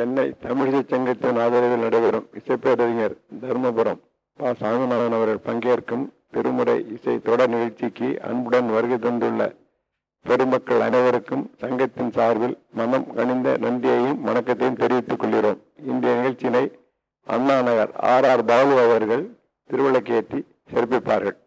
சென்னை தமிழிசை சங்கத்தின் ஆதரவில் நடைபெறும் இசைப்பேரறிஞர் தர்மபுரம் பா. சாமிநாதன் அவர்கள் பங்கேற்கும் திருமுறை இசை தொடர் நிகழ்ச்சிக்கு அன்புடன் வருகை தந்துள்ள பெருமக்கள் அனைவருக்கும் சங்கத்தின் சார்பில் மனம் கணிந்த நன்றியையும் வணக்கத்தையும் தெரிவித்துக் கொள்கிறோம். இன்றைய நிகழ்ச்சியினை அண்ணா நகர் ஆர். ஆர். பாலு அவர்கள் திருவிளக்கேற்றி சிறப்பிப்பார்கள்.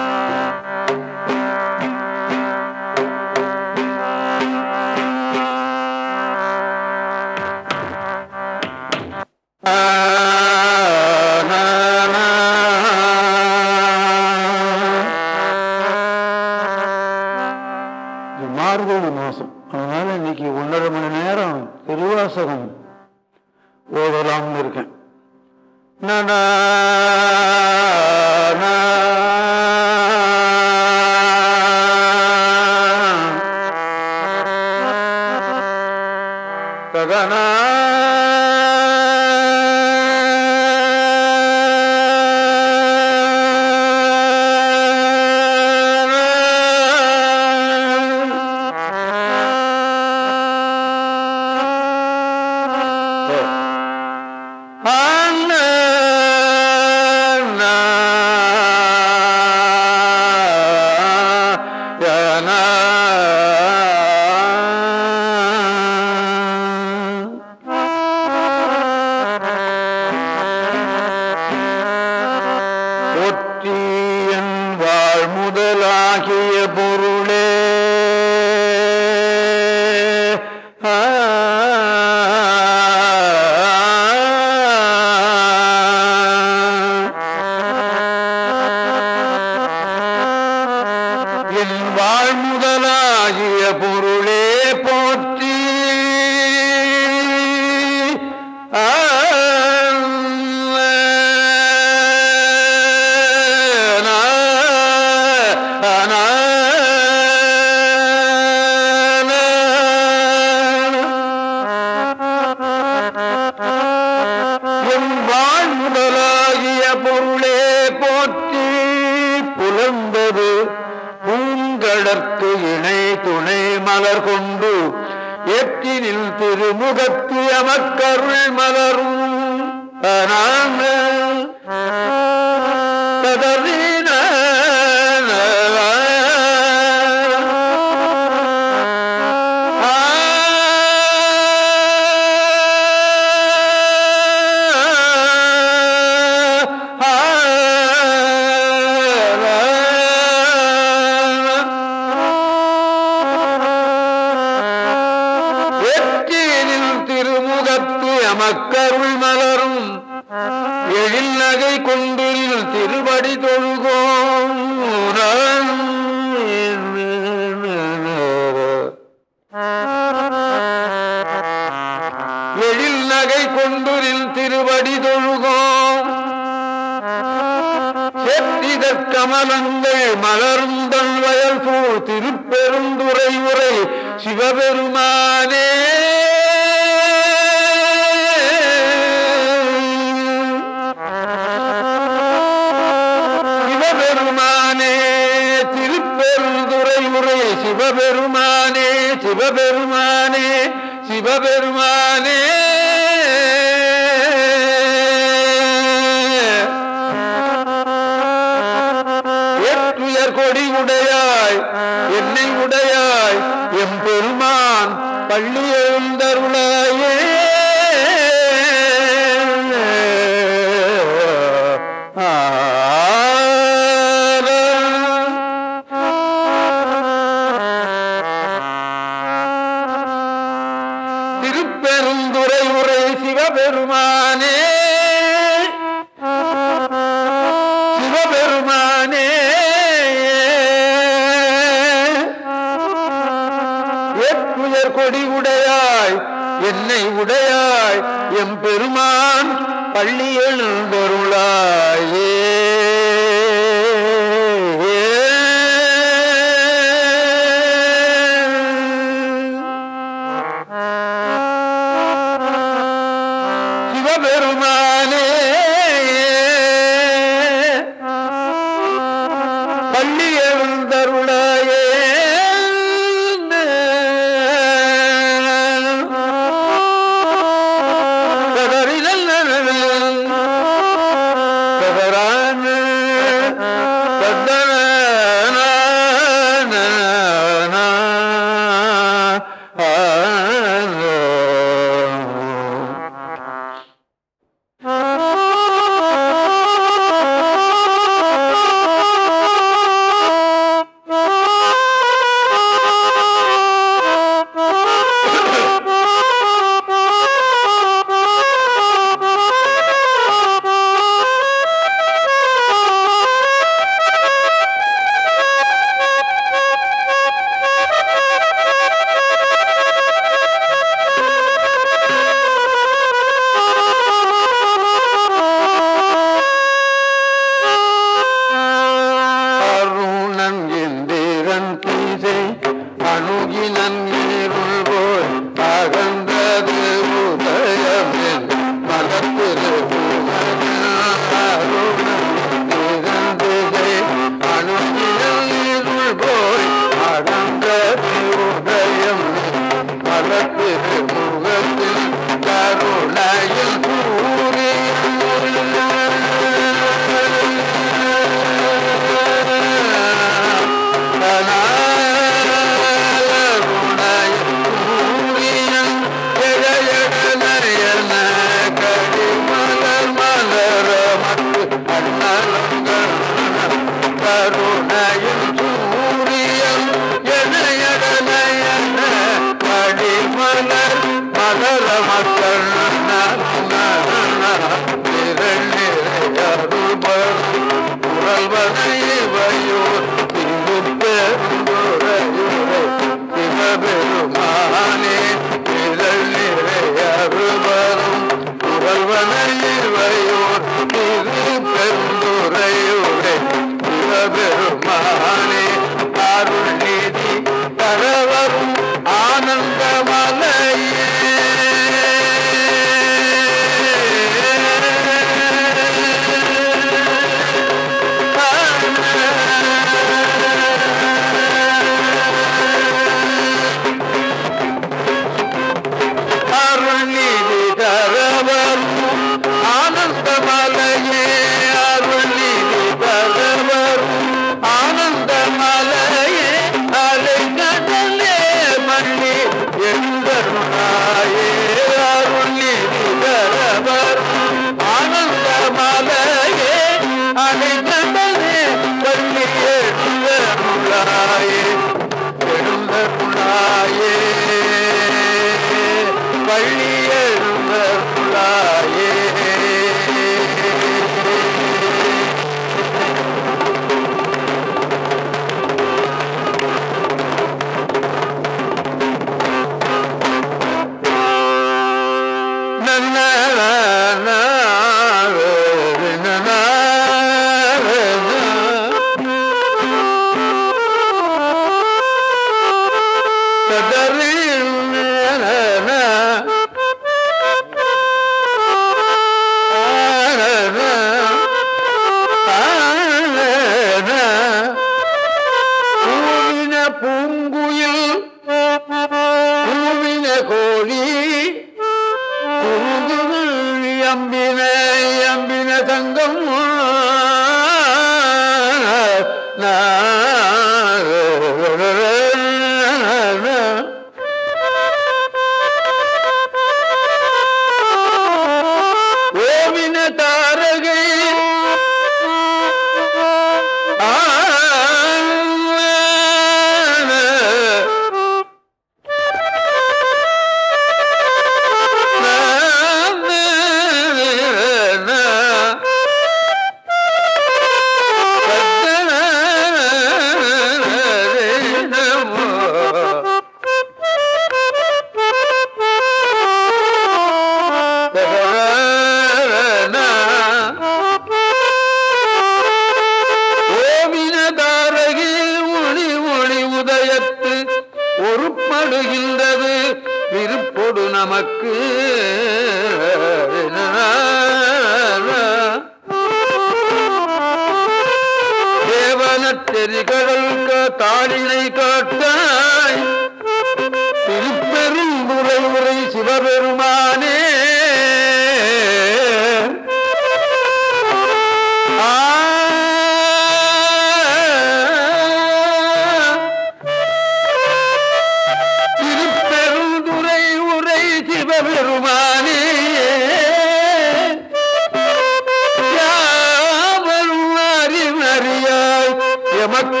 எமக்கு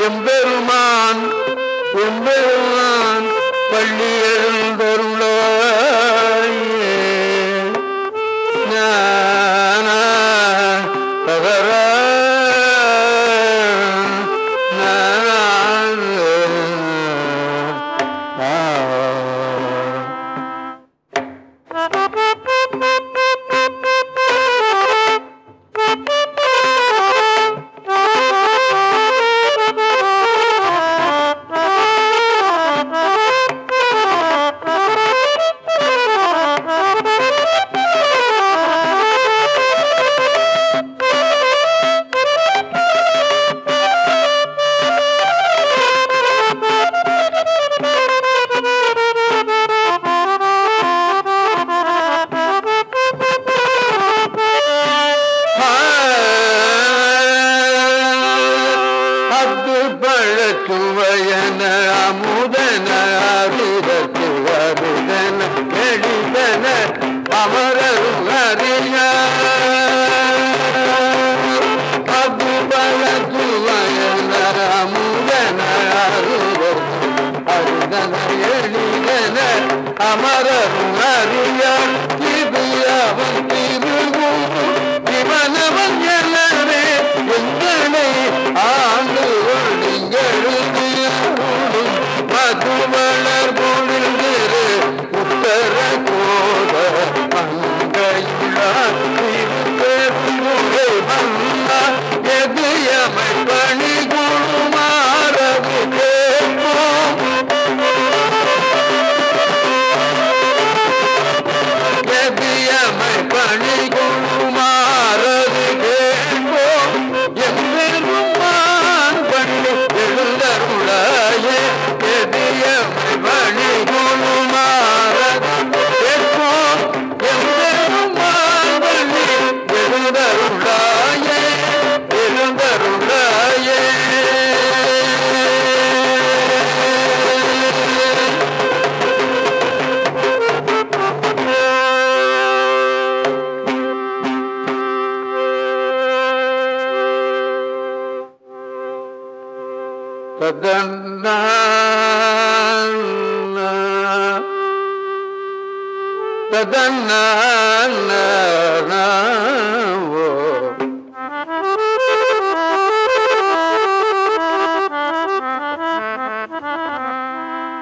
எம்பெருமான் எம்பெருமான் பள்ளி எழுந்தருளாயே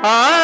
Ah!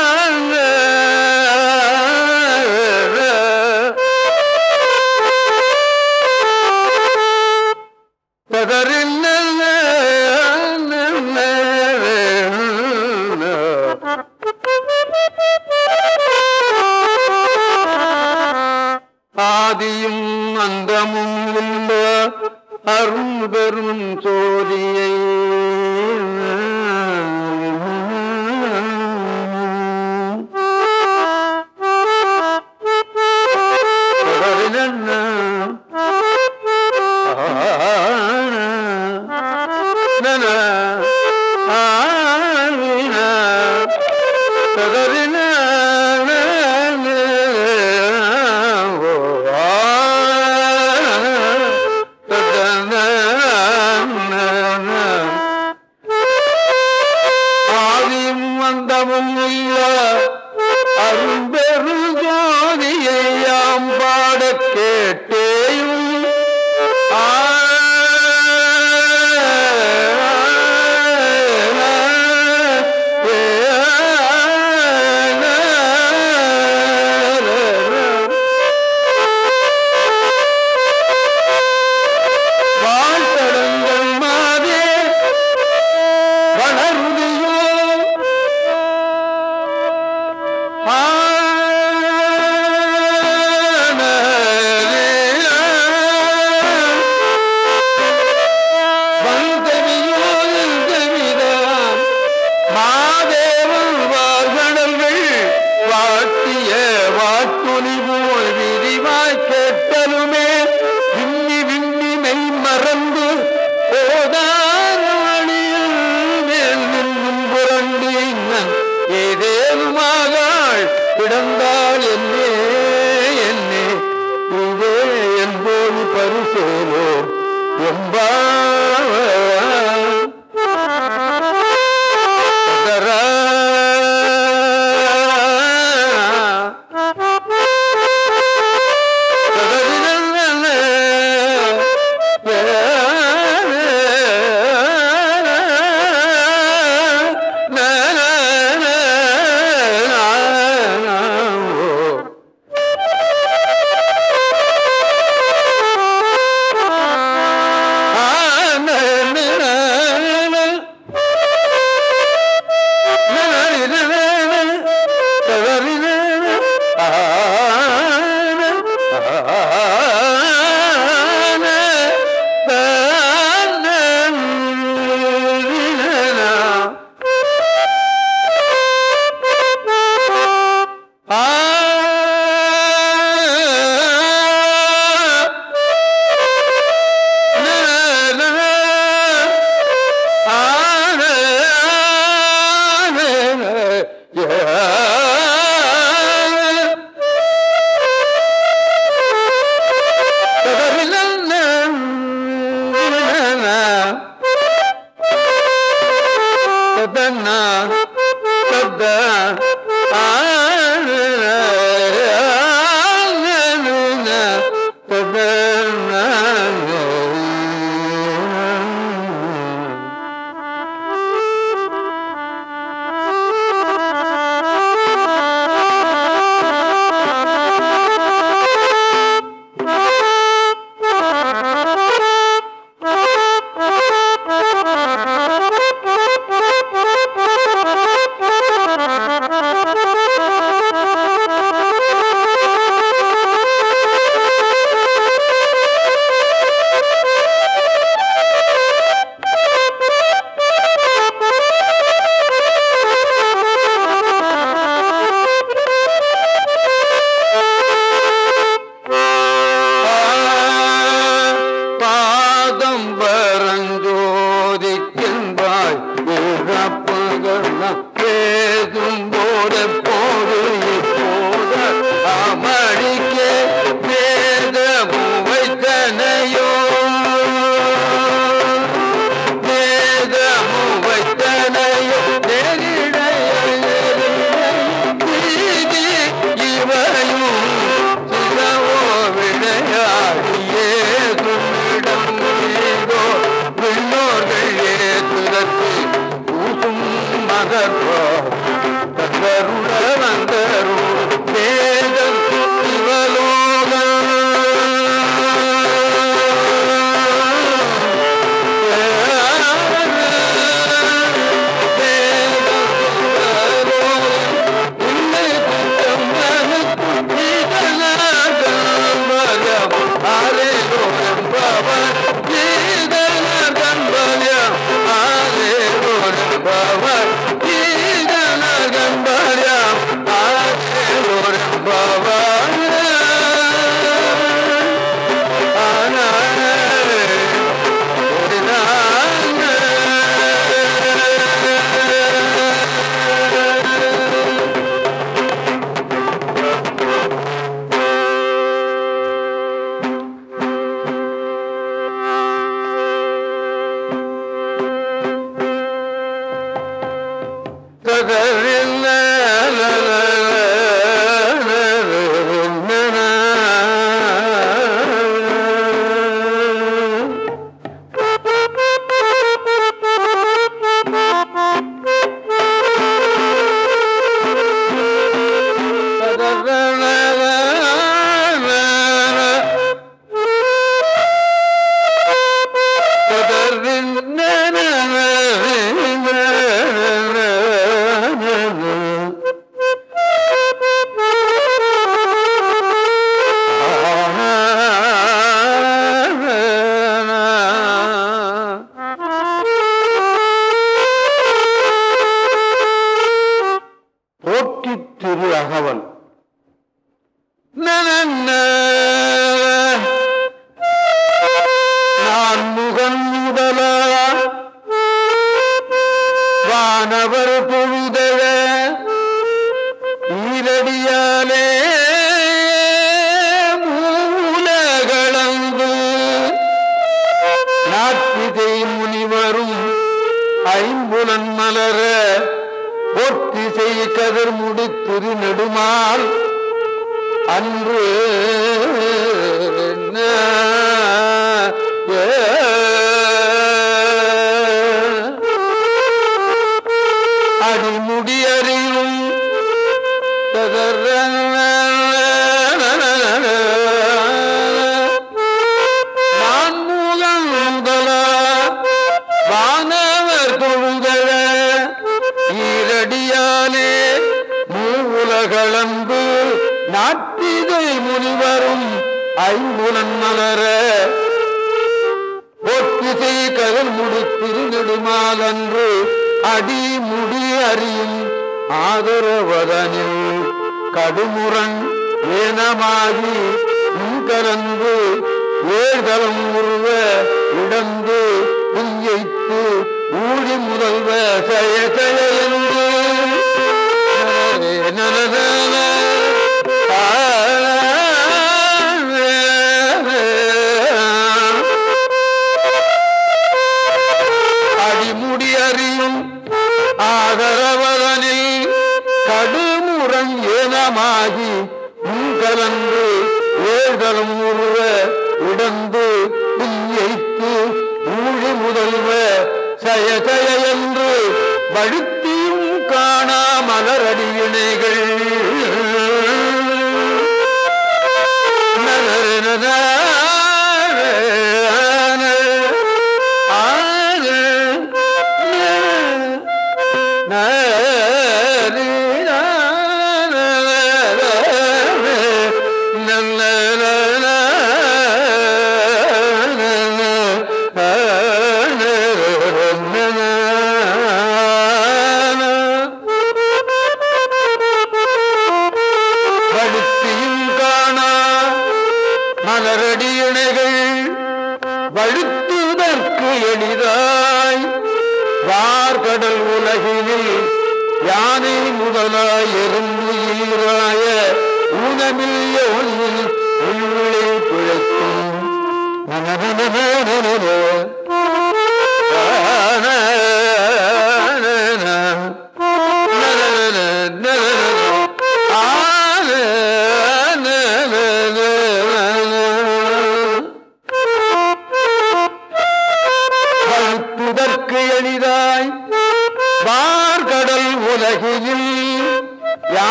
مضيبات يتيمم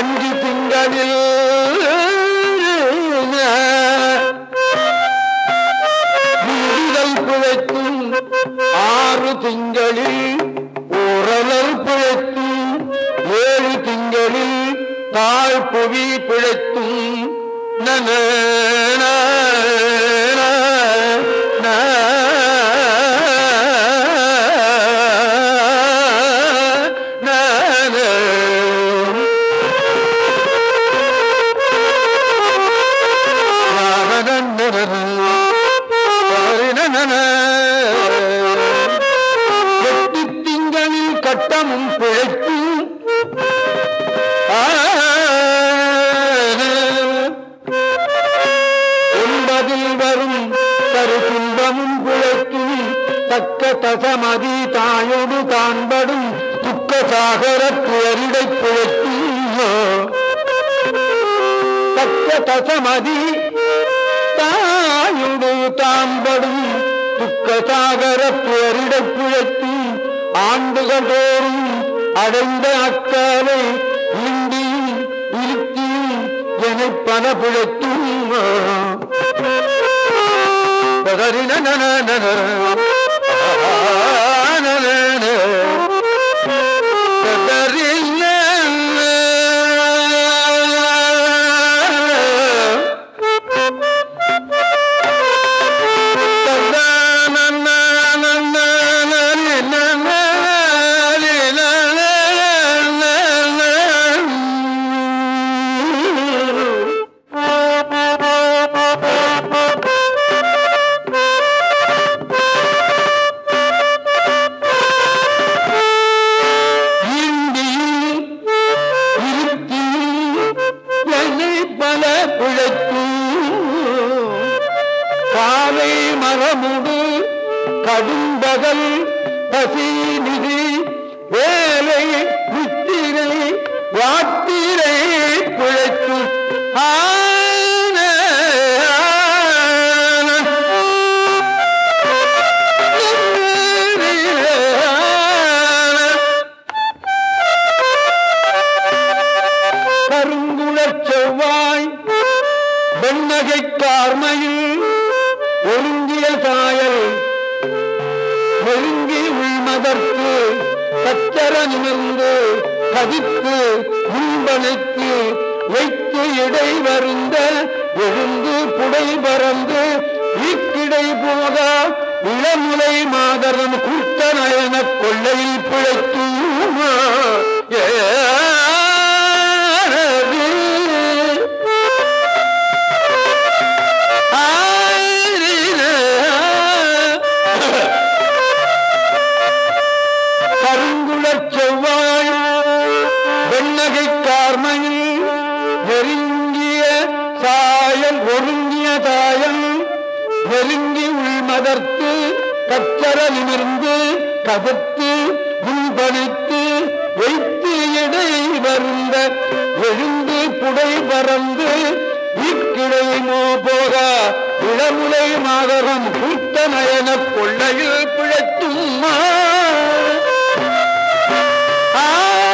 அஞ்சு திங்களில் சச்சர நிமிர்ந்து கதித்து வைத்து இடை வருந்த எழுந்து புடை பறந்து ஈக்கிடை போக இளமுலை மாதரம் கூட்ட நயன கொள்ளையில் பிழைத்தும்? ஏ கரலிலிருந்து நிமிர்ந்து கதத்து முன்பணித்து வைத்து இடை வருந்த எழுந்து புடை பறந்து இக்கிளை மோ போக இளமுலை மாதரம் பூத்த நயன கொள்ளையில் பிழைத்தும் உலகர்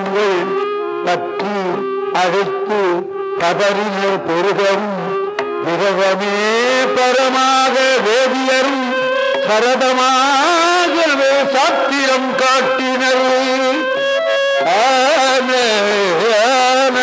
குழாங்கள் பற்றி அழைத்து கதறினர் பெருகரும் விரதமே பரமாக வேதியரும் சரதமாகவே சாத்திரம் காட்டினர் ஆன, ஆன.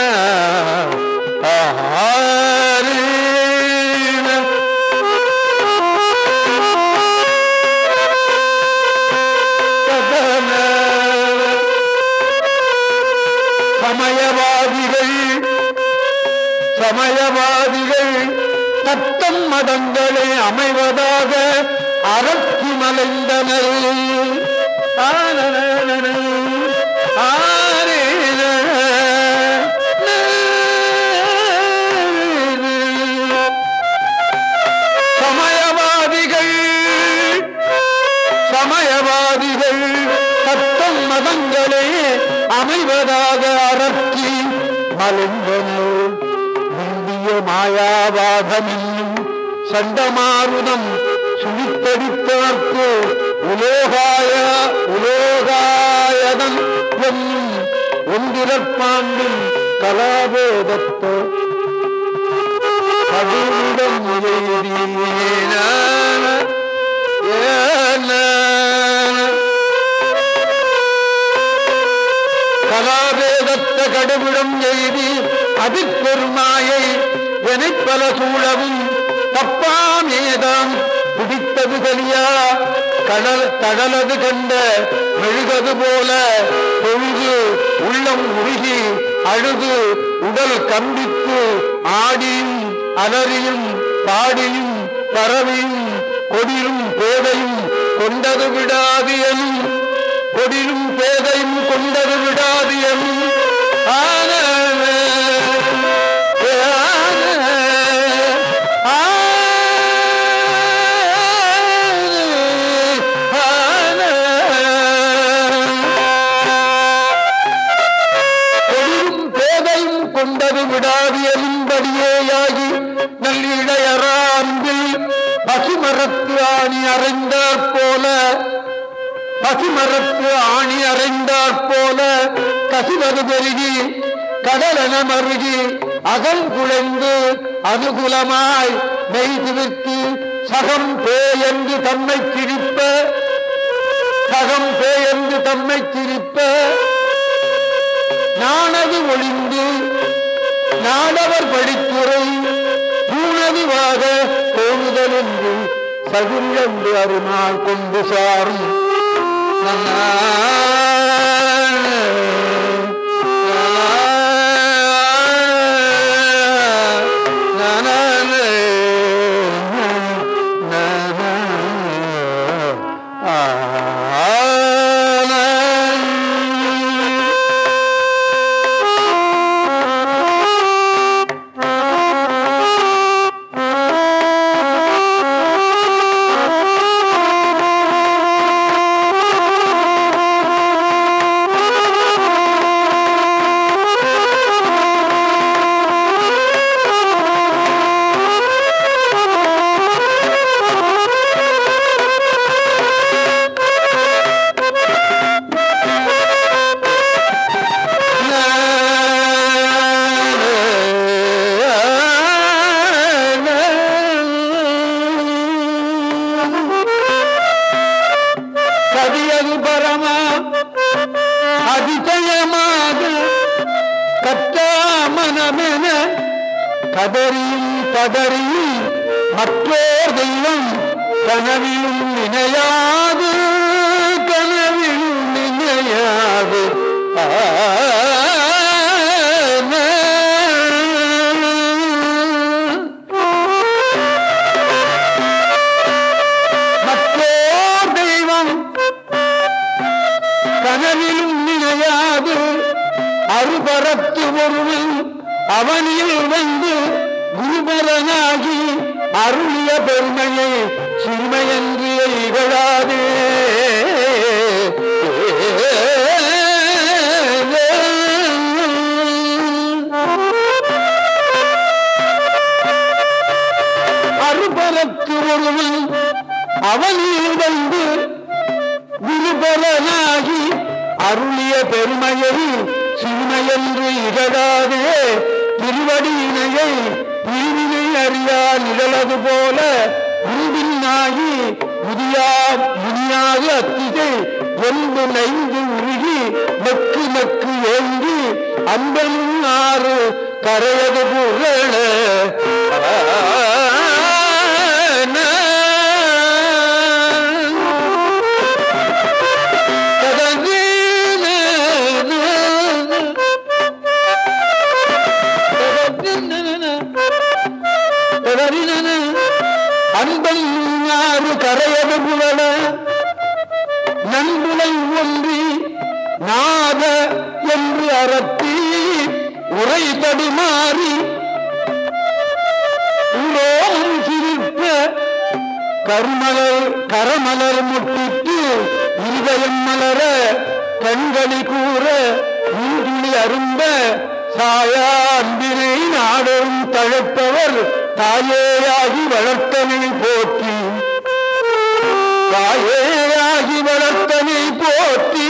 மதங்களை அமைவதாக அரக்கி மலைந்தனர். சமயவாதிகள் சமயவாதிகள் தத்தம் மதங்களே அமைவதாக அரக்கி மலிந்தனர். இந்திய மாயாவாதம் சண்டமாருதம் சுழித்தடித்தார்க்கு உலோகாய உலோகாயதன் என்னும் ஒன்றிரப்பாண்டின் கலாபோதத்தோ. கடுவிடம் கலாபேதத்த கடுவிடம் எய்தி அதிப்பெருமாயை எனைப்பல சூழவும் தப்பாமேதாம் பிடித்தது கலியா கடல் தடலது கண்ட மெழுகது போல பொழுது உள்ளம் உருகி அழுது உடல் கம்பித்து ஆடியும் அலறியும் பாடியும் பறவையும் கொடியும் பேதையும் கொண்டது விடாது எனும் கொடியும் பேதையும் கொண்டது விடாது எனும் ஆன கசிமரப்பு ஆணி அறைந்தாற் போல கசிவது பெருகி கடலென மருகி அகல் குழைந்து அனுகுலமாய் மெய்திவித்து சகம் பேயென்று தம்மை சிரிப்ப சகம் பேயென்று தம்மை சிரிப்ப நானது ஒளிந்து நாடவர் படித்துறை பூனதுவாக போகுதல் என்று சகுல்லென்று அருமாள் கொண்டு சாரும். Allah. கவிதன அன்பன் யாரு கரையது புகழ நண்புலை ஒன்றி நாத என்று அறத்தி உரை தடுமாறி உலோகம் சிரிப்ப கருமலர் கரமலர் முட்டிட்டு இருதயம் மலர கண்களி கூற நீர்மொழி அரும்ப சாயா அன்பினை நாடும் தழைப்பவர் தாயேயாகி வளர்த்தனை போற்றி. தாயேயாகி வளர்த்தனை போற்றி.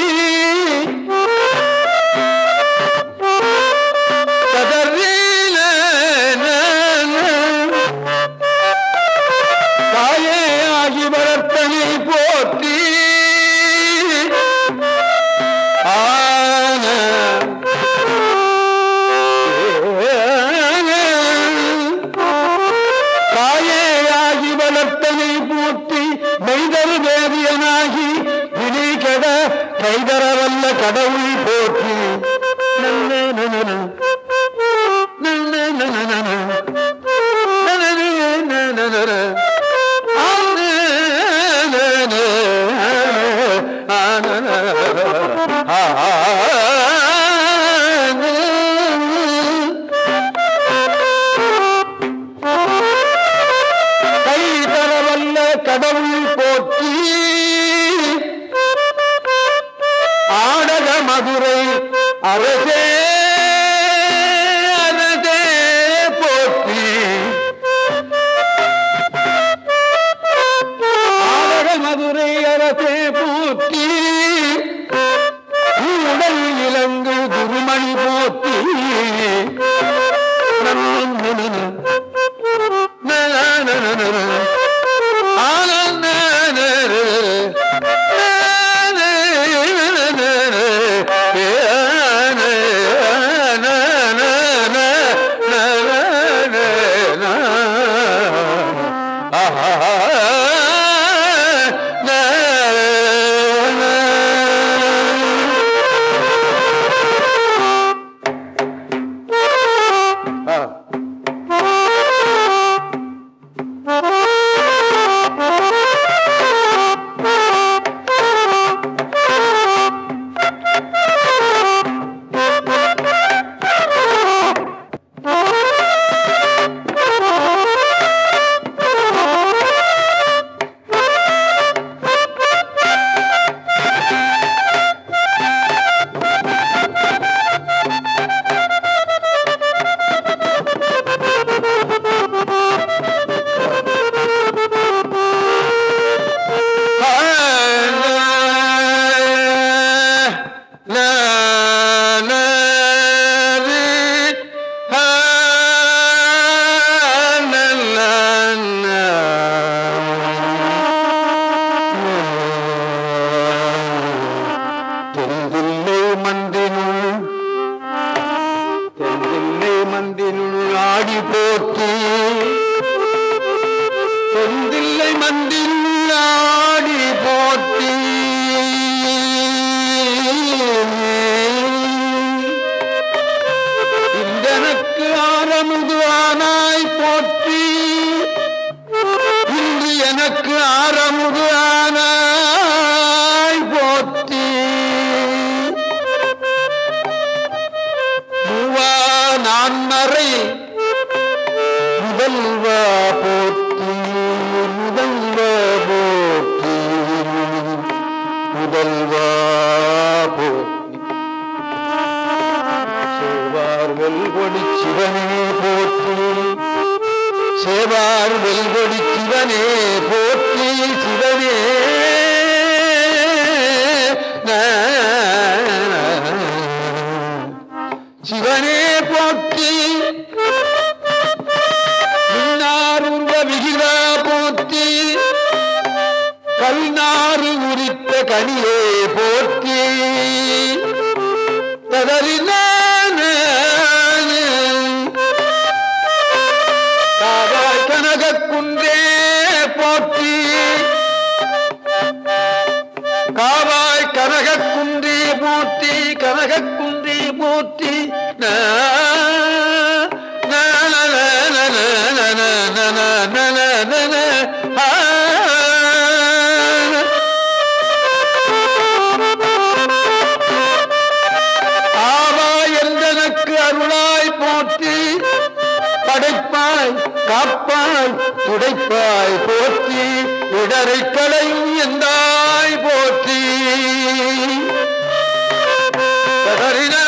Hari Jai.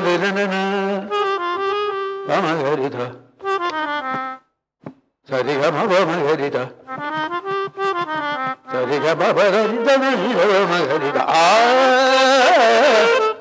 나나나나나 마마가리다 사리가 마마가리다 사리가 마마가리다 ఆ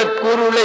ஏனக்குருளை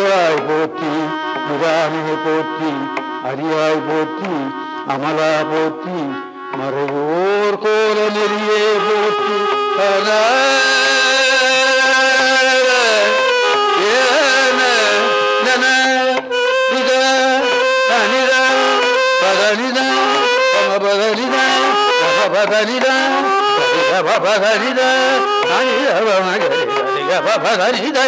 அறியாய் போற்றி முகாமினை போற்றி அறியாய் போற்றி அமலா போற்றி மறைவோர் கோல நெறியே போற்றி பதனிதா பதனிதா பதனிதா பதனிதா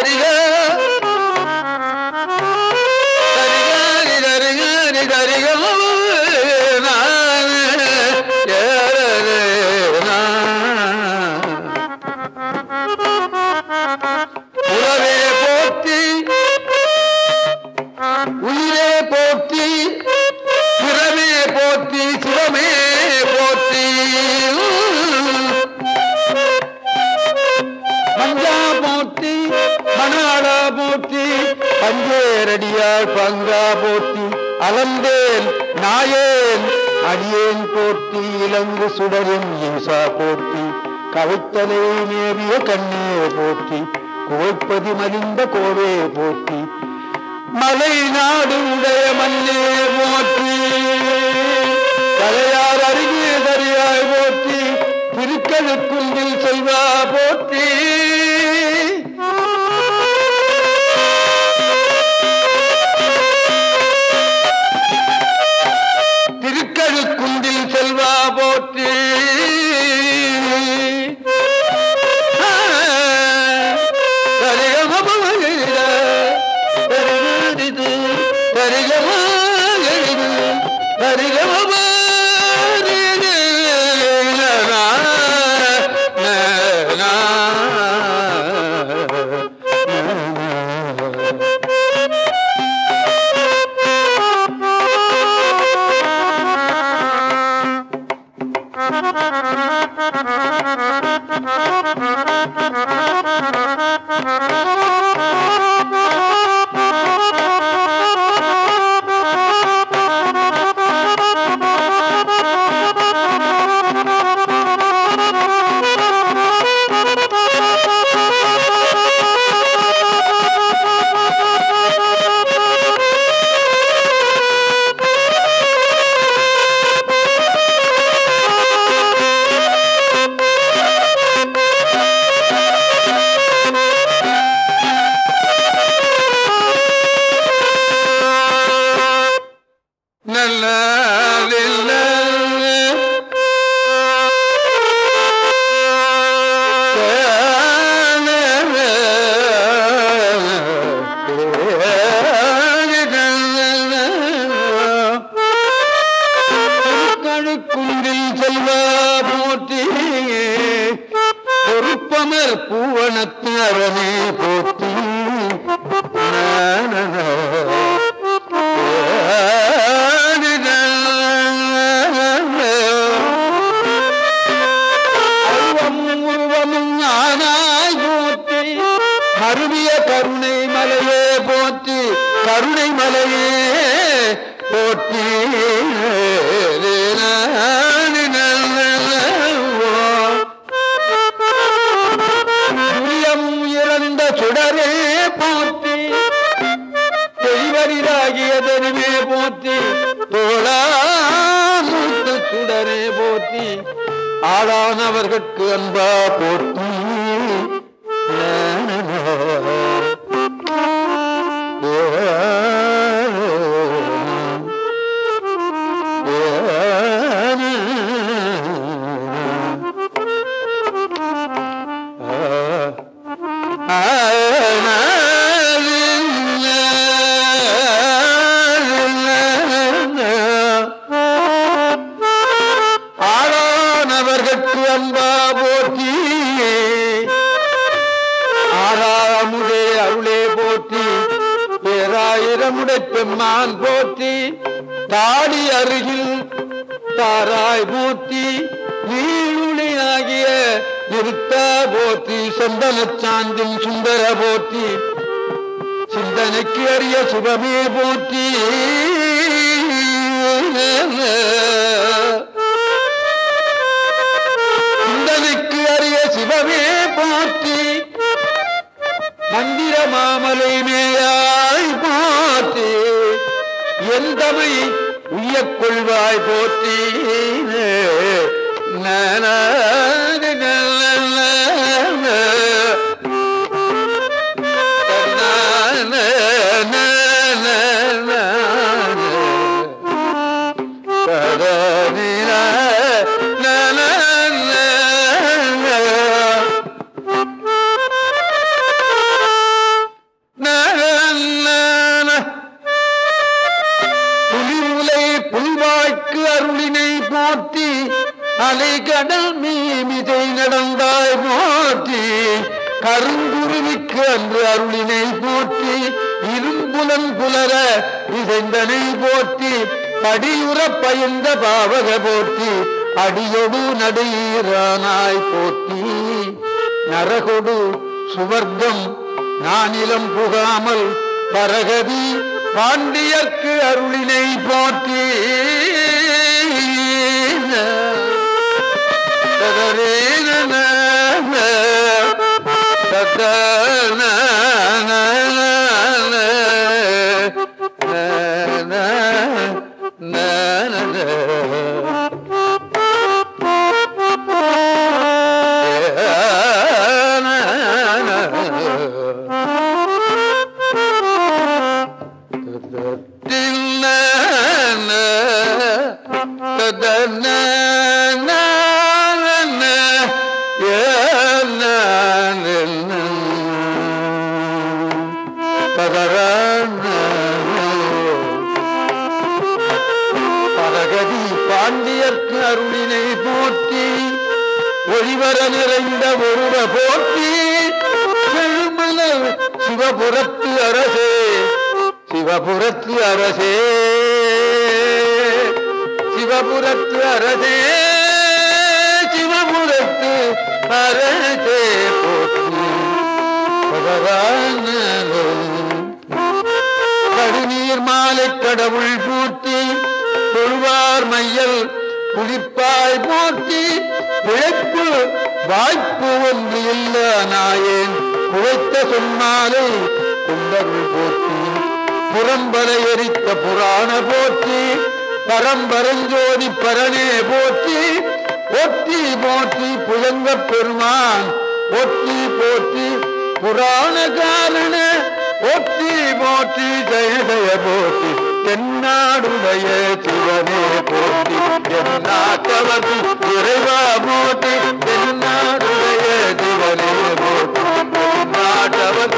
அளந்தேன் நாயேன். அடியேன் போற்றி இலங்கு சுடரின் ஈசா போற்றி கவித்தலை நேரிய கண்ணே போற்றி குவைப்பதி மலிந்த கோவே போற்றி மலை நாடு உடைய மண்ணே போற்றி. தலையார் அருகே சரியாய் போற்றி. திருக்கழுக்குன்றில் செல்வா போற்றி. அருளினை போற்றி இரும்புலன் புலர இசைந்தனை போற்றி படியுற பயந்த பாவக போற்றி அடியொடு நடுஈரானாய் போற்றி. நரகொடு சுவர்க்கம் நானிலம் புகாமல் பரகதி பாண்டியர்க்கு அருளினை போற்றி. ததரேன பரகதி நிறைந்த ஒருவ போற்றி செழுமலர் சிவபுரத்து அரசே சிவபுரத்து அரசே சிவபுரத்து அரசே சிவபுரத்து அரசே போற்றி. பகவான் கடுநீர் மாலை கடவுள் பூர்த்தி தொழுவார் மையல் குளிப்பாய் போற்றி பிழைப்பு வாய்ப்பு ஒன்று இல்ல நாயேன் குழைத்த சொன்னாலே குண்டருள் போற்றி. புறம்பரை எரித்த புராண போற்றி. பரம்பரஞ்சோதி பரணே போற்றி. போற்றி போற்றி புயங்க பெருமான். போற்றி போற்றி புராண காரண போற்றி போற்றி ஜெய ஜெய போற்றி. தென்னாடுடைய சிவனே போற்றி. தென்னாட்டவர்க்கு இறைவா போற்றி. தென்னாடுடைய சிவனே போற்றி. நாட்டவன்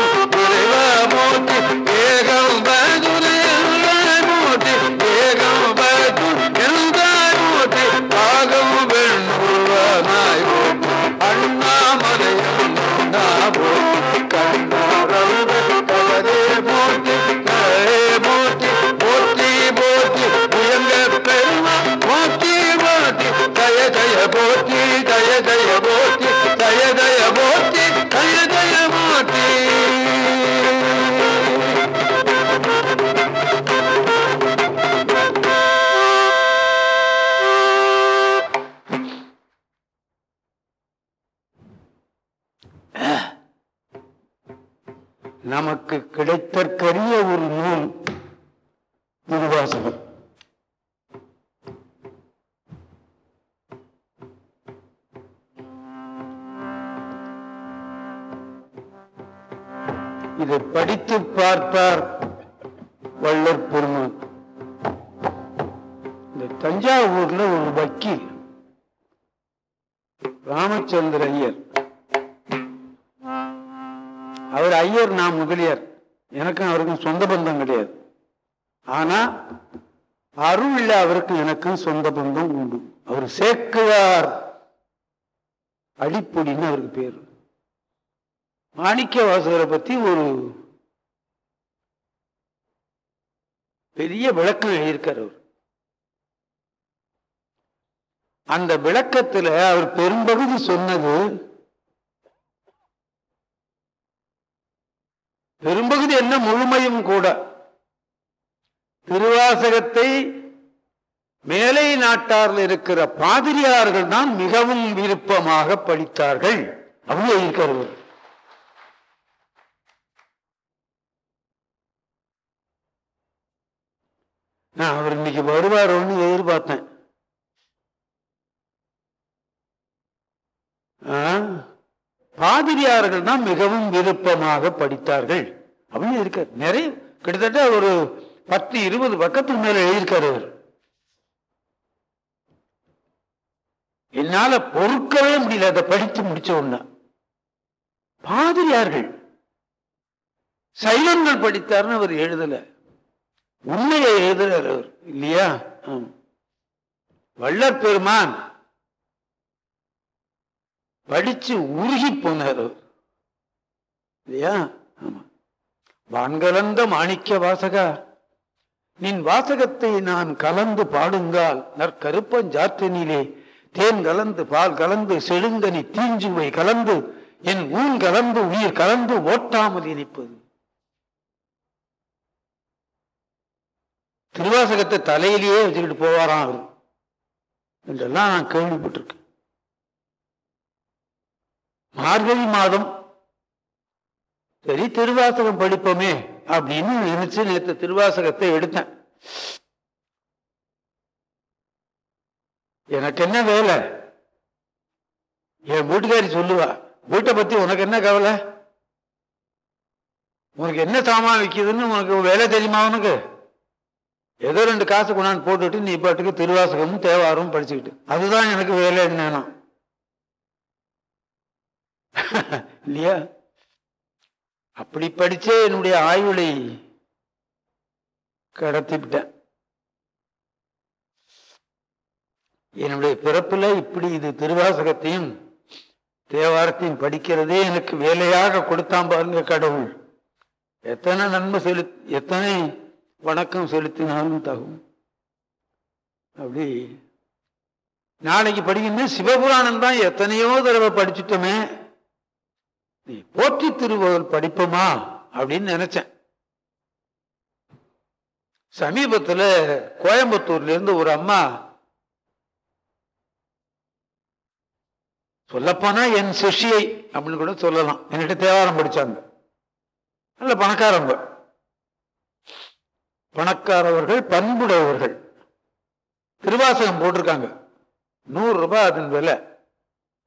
அவருக்கு சொந்த பந்தம் உண்டு. அவர் சேக்குவார் அடிப்பொடின்னு அவருக்கு பேர். மாணிக்க வாசகரை பத்தி ஒரு பெரிய விளக்கம் எழுதியிருக்கார் அவர். அந்த விளக்கத்துல அவர் பெரும்பகுதி சொன்னது பெரும்பகுதி என்ன முழுமையும் கூட. திருவாசகத்தை மேலை நாட்டாரில் இருக்கிற பாதிரியார்கள் தான் மிகவும் விருப்பமாக படித்தார்கள். அவங்க இருக்கிறது நான் அவர் இன்னைக்கு வருவாரோன்னு எதிர்பார்த்தேன். பாதிரியார்கள் தான் மிகவும் விருப்பமாக படித்தார்கள். அப்படின்னு இருக்கார் நிறைய கிட்டத்தட்ட ஒரு பத்து இருபது பக்கத்துக்கு மேல எழுதியிருக்காரு அவர். என்னால பொறுக்கவே முடியல. அதை படித்து முடிச்ச உடனே. பாதிரியார்கள். சைவங்கள் படித்தார்னு அவர் எழுதல. உண்மையை எழுதுறார் அவர். இல்லையா? ஆம். வள்ளற் பெருமான் படிச்சு உருகி போனார் அவர். இல்லையா? ஆமா. வான்கலந்த மாணிக்க வாசகா நின் வாசகத்தை நான் கலந்து பாடுங்கால் நற்கருப்பஞ்சாற்றினிலே தேன் கலந்து பால் கலந்து செழுங்கனி தீஞ்சுவை கலந்து என் ஊன் கலந்து உயிர் கலந்து ஓட்டாமல் இனிப்பது. திருவாசகத்தை தலையிலேயே வச்சுக்கிட்டு போவாராம் அவர். என்றெல்லாம் நான் கேள்விப்பட்டிருக்கேன். மார்கழி மாதம். சரி திருவாசகம் படிப்போமே அப்படின்னு நினைச்சு நேற்று திருவாசகத்தை எடுத்தேன். எனக்கு என்ன வேலை? என் வீட்டுக்காரி சொல்லுவா வீட்டை பத்தி உனக்கு என்ன கவலை? உனக்கு என்ன சாமான் விற்கிதுன்னு உனக்கு வேலை தெரியுமா உனக்கு? ஏதோ ரெண்டு காசு கொண்டாந்து போட்டுட்டு நீ பாட்டுக்கு திருவாசகமும் தேவாரமும் படிச்சுக்கிட்டு. அதுதான் எனக்கு வேலை என்னன்னா. இல்லையா? அப்படி படிச்சே என்னுடைய ஆய்வுளை கடத்திவிட்டேன். என்னுடைய பிறப்பில் இப்படி இது திருவாசகத்தையும் தேவாரத்தையும் படிக்கிறதே எனக்கு வேலையாக கொடுத்தான் பாருங்க கடவுள். எத்தனை நன்மை செலு எத்தனை வணக்கம் செலுத்தினாலும் தகும். அப்படி நாளைக்கு படிக்கணும் சிவபுராணம் தான் எத்தனையோ தடவை படிச்சுட்டோமே. நீ போற்றி திருவள்ளுவர் படிப்போமா அப்படின்னு நினைச்சேன். சமீபத்தில் கோயம்புத்தூர்லேருந்து ஒரு அம்மா சொல்லப்போனா என் சிஷியை அப்படின்னு கூட சொல்லலாம். என்கிட்ட தேவாரம் படித்தாங்க நல்ல பணக்காரங்க. பணக்காரவர்கள் பண்புடையவர்கள். திருவாசகம் போட்டிருக்காங்க. நூறு ரூபாய் அதன் விலை.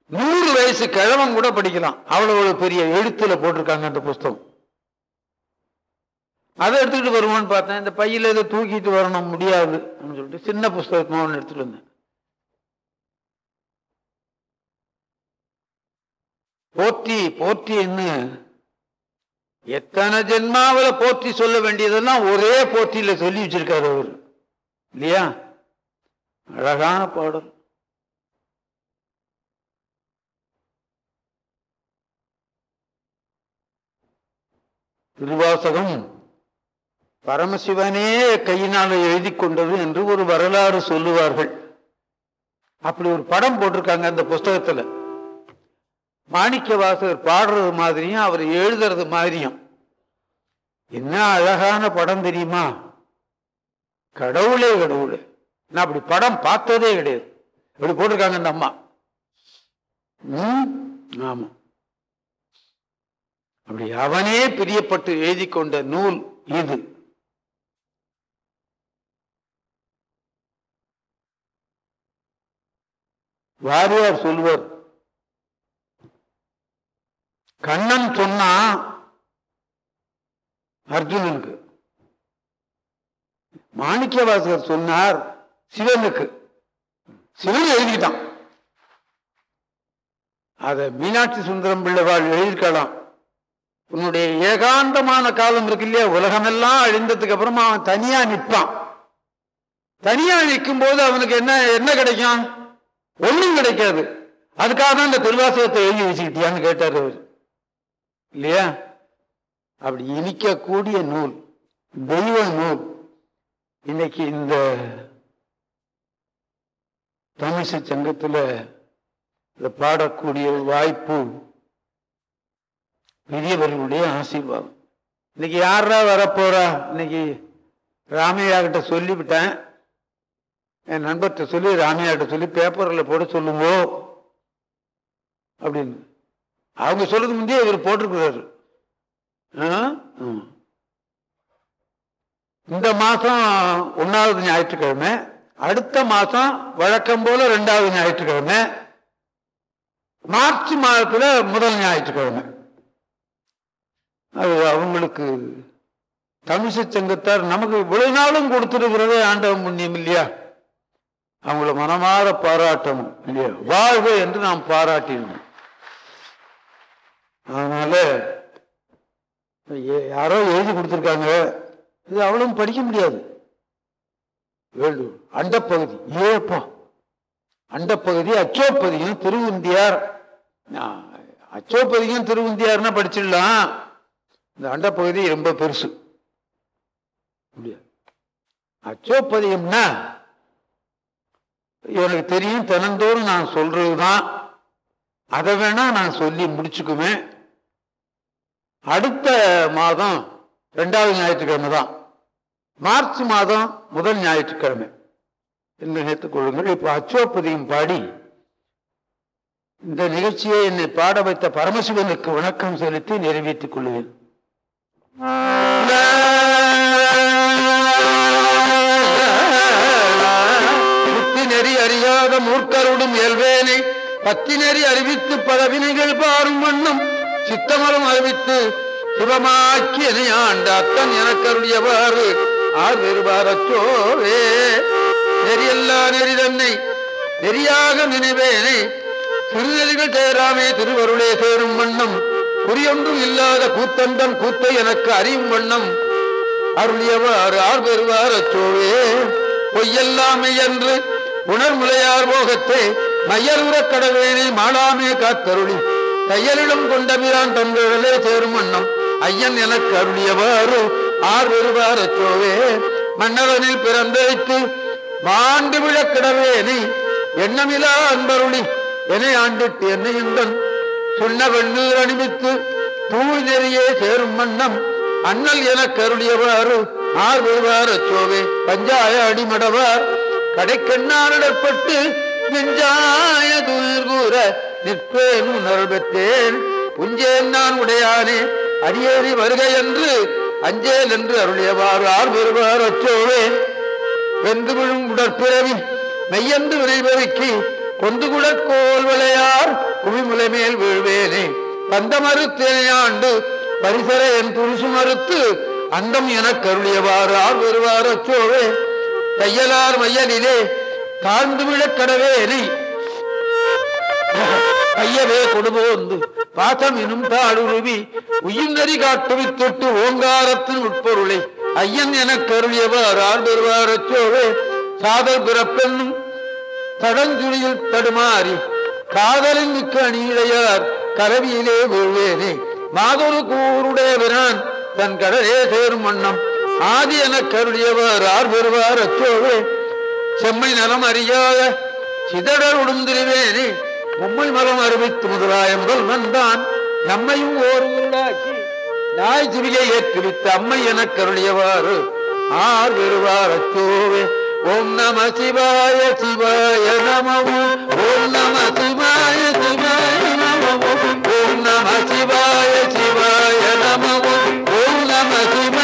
நூறு வயசு கிழவன் கூட படிக்கலாம். அவ்வளவு பெரிய எழுத்துல போட்டிருக்காங்க அந்த புஸ்தகம். அதை எடுத்துக்கிட்டு வருவோன்னு பார்த்தேன். இந்த பையில இதை தூக்கிட்டு வரணும் முடியாது அப்படின்னு சொல்லிட்டு சின்ன புஸ்தகத்தை ஒன்று எடுத்துட்டு வந்தேன். போற்றி போற்றி என்ன? எத்தனை ஜென்மாவில போற்றி சொல்ல வேண்டியதெல்லாம் ஒரே போற்றியில சொல்லி வச்சிருக்காரு அவர். இல்லையா? அழகான பாடல். திருவாசகம் பரமசிவனே கையினால் எழுதி கொண்டது என்று ஒரு வரலாறு சொல்லுவார்கள். அப்படி ஒரு படம் போட்டிருக்காங்க அந்த புஸ்தகத்துல. மாணிக்க வாசகர் பாடுறது மாதிரியும் அவர் எழுதுறது மாதிரியும். என்ன அழகான படம் தெரியுமா? கடவுளே கடவுளே. நான் அப்படி படம் பார்த்ததே கிடையாது. இப்படி போட்டிருக்காங்க இந்த அம்மா. ஆமா. அப்படி அவனே பிரியப்பட்டு எழுதி கொண்ட நூல் இது. வாரியார் சொல்வர் கண்ணன் சொன்னா அர்ஜுனனுக்கு. மாணிக்கவாசகர் சொன்னார் சிவனுக்கு. சிவன் எழுதிட்டான் அத மீனாட்சி சுந்தரம் பிள்ளைவாள் எழுதிக்கலாம் உன்னுடைய ஏகாந்தமான காலம் இருக்கு இல்லையா? உலகமெல்லாம் அழிந்ததுக்கு அப்புறமா அவன் தனியா நிற்பான். தனியா நிற்கும் போது அவனுக்கு என்ன என்ன கிடைக்கும்? ஒன்றும் கிடைக்காது. அதுக்காக தான் இந்த திருவாசகத்தை எழுதி வச்சுக்கிட்டியான்னு கேட்டார் அவர். இல்லையா? அப்படி இனிக்கக்கூடிய நூல் தெய்வ நூல். இன்னைக்கு இந்த தமிழிசை சங்கத்தில் இதை பாடக்கூடிய வாய்ப்பு பெரியவர்களுடைய ஆசீர்வாதம். இன்னைக்கு யாரா வரப்போறா? இன்னைக்கு ராமையா கிட்ட சொல்லிவிட்டேன். என் நண்பர்கிட்ட சொல்லி ராமையா கிட்ட சொல்லி பேப்பரில் போட சொல்லுங்க. அப்படின்னு. அவங்க சொல்றதுக்கு முந்தைய இவர் போட்டிருக்கிறாரு. ஆ? இந்த மாசம் ஒன்னாவது ஞாயிற்றுக்கிழமை அடுத்த மாசம் வழக்கம் போல ரெண்டாவது ஞாயிற்றுக்கிழமை மார்ச் மாதத்துல முதல் ஞாயிற்றுக்கிழமை. அது அவங்களுக்கு தமிழிசை சங்கத்தார் நமக்கு இவ்வளவு நாளும் கொடுத்துருக்கிறதே ஆண்டவன் புண்ணியம் இல்லையா? அவங்கள மனமாற பாராட்டணும் இல்லையா? வாழ்வு என்று நாம் பாராட்டினோம். அதனால ஏ- யாரோ எழுதி கொடுத்துருக்காங்க. இது அவ்வளவும் படிக்க முடியாது. வேலூர் அண்டப்பகுதி. ஏப்பா அண்டப்பகுதி அச்சோப்பதியும் திருவுந்தியார். நான் அச்சோப்பதிகம் படிச்சிடலாம். இந்த அண்டப்பகுதி ரொம்ப பெருசு. அச்சோப்பதியம்னா அச்சோப்பதிகம்னா எனக்கு தெரியும் தினந்தோறும் நான் சொல்றதுதான். அதை வேணா நான் சொல்லி முடிச்சுக்குவேன். அடுத்த மாதம் ரெண்டாவது ஞாயிற்றுக்கிழமை தான். மார்ச் மாதம் முதல் ஞாயிற்றுக்கிழமை. என்று நினைத்துக் கொள்ளுங்கள். இப்போ அச்சோப்பதியும் பாடி இந்த நிகழ்ச்சியை என்னை பாட வைத்த பரமசிவனுக்கு வணக்கம் செலுத்தி நிறைவேற்றிக் கொள்வேன். புத்தி நெறி அறியாத மூர்க்கருடும் எல்வேனை பத்தி நெறி அறிவித்து பல வினைகள் பாரும் வண்ணம் சித்தமரம் அறிவித்து சிவமாக்கி என்னை ஆண்ட அத்தன் எனக்கருடையவாறு ஆர் வெறுபாரச்சோவே நெறியல்லா நெறி தன்னை நெறியாக நினைவேனை. சிறுநெறிகள் சேராமே திருவருளே சேரும் வண்ணம். குறியொன்றும் இல்லாத கூத்தண்டம் கூத்தை எனக்கு அறியும் வண்ணம். அருளியவாறு ஆர் பெறுவாரச்சோவே பொய்யல்லாமை என்று உணர்முலையார் போகத்தை மையலுறக் கடவேனை மாளாமே காத்தருளி. தையலிடம் கொண்டபிரான் தன்களிலே சேரும் வண்ணம். ஐயன் எனக்கு அருளியவாறு ஆர் பெறுவார் அச்சோவே மன்னவனில் பிறந்தழைத்து மாண்டு விழக்கிடவேனை எண்ணமிலா அன்பருளி என்னை ஆண்டிட்டு என்னையுந்தன் சொன்ன வெண்ணீர் அணிவித்து தூள் நெறியே சேரும் வண்ணம். அண்ணல் என கருளியவாறு ஆர் விழுவார் அச்சோவே பஞ்சாய அடிமடவார் கடைக்கண்ணாரிடப்பட்டு நெஞ்சாய துயிர் கூற நிற்பேன் உணர்வு பெற்றேன். புஞ்சேன் நான் உடையானே அடியேறி வருக என்று அஞ்சேல் என்று அருளியவாறு ஆர் பெறுவார் அச்சோவே. வெந்து விழும் உடற்பிறவி மெய்யந்து விரைவருக்கி கொந்து குடற்கோல் விளையார் குவிமுலை மேல் வீழ்வேனே. வந்த மறுத்தேனையாண்டு பரிசர என் துருசு மறுத்து அந்தம் எனக் கருளியவாறு ஆர் வருவார் அச்சோவே. தையலார் மையலிலே தாழ்ந்து விழக் கடவேனை. ஐயவே கொடுபோந்து பாசம் எனும் தாளுருவி உயிர்நறி காட்டுவித்தொட்டு ஓங்காரத்தின் உட்பொருளை. ஐயன் என கருளியவர் ஆர் சாதல் பிறப்பென்னும் தடஞ்சுழியில் தடுமாறி காதலின் மிக்க அணியிடையார் கரவியிலே வீழ்வேனே. மாதொரு கூருடையவரான் தன் கடலே சேரும் வண்ணம். ஆதி என கருளியவர் ஆர் பெறுவார் அச்சோவே. செம்மை நலம் அறியாத சிதடர் உடுந்திருவேனே மும்மை மரம் அறிவித்து முதலாய முதல் நன்றான் நம்மையும் ஓர் உருளாக்கி நாய் சிவிகை ஏற்றுவித்த அம்மை என கருளியவாறு ஆர் பெறுவார் அச்சோவே ஓம் நம சிவாய சிவாய நமவும். ஓம் நம சிவாய சிவாய நமவும். ஓம் நம சிவாய சிவாய நமவும். ஓம் நம சிவ